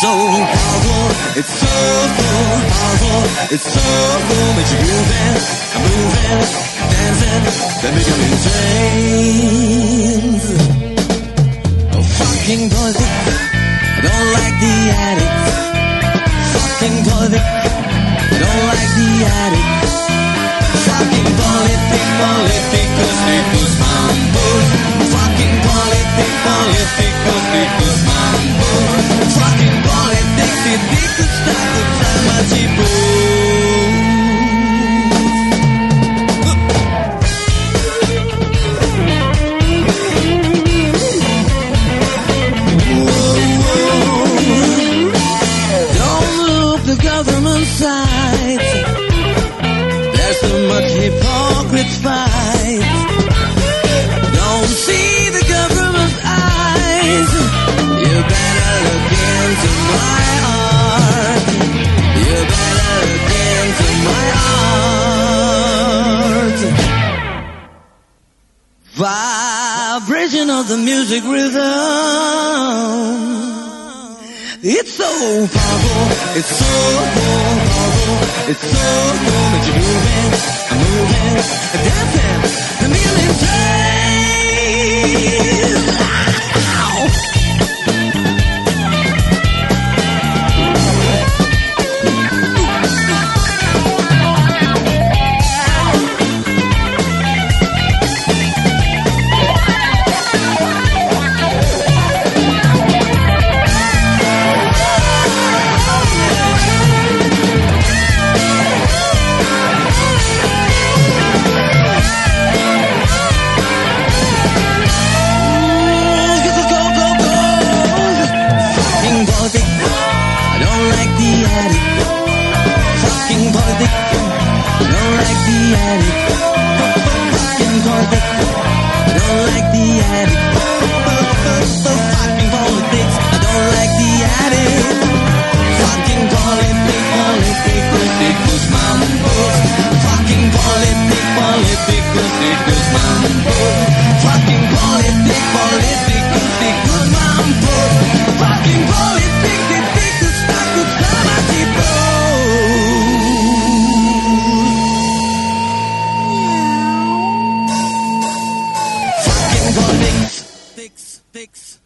so powerful, it's so cool. powerful, it's so cool. that you're grooving, I'm moving, dancing, then becoming trains. Oh, fucking boy, I don't like the addicts. Fucking boy, I don't like the addicts. Government side. There's so much hypocrite fight. Don't see the government's eyes. You better look into my heart. You better look into my heart. Vibration of the music rhythm. It's so powerful, it's so powerful, it's so cool that you're moving, I'm moving, I don't like the addict. Ticks.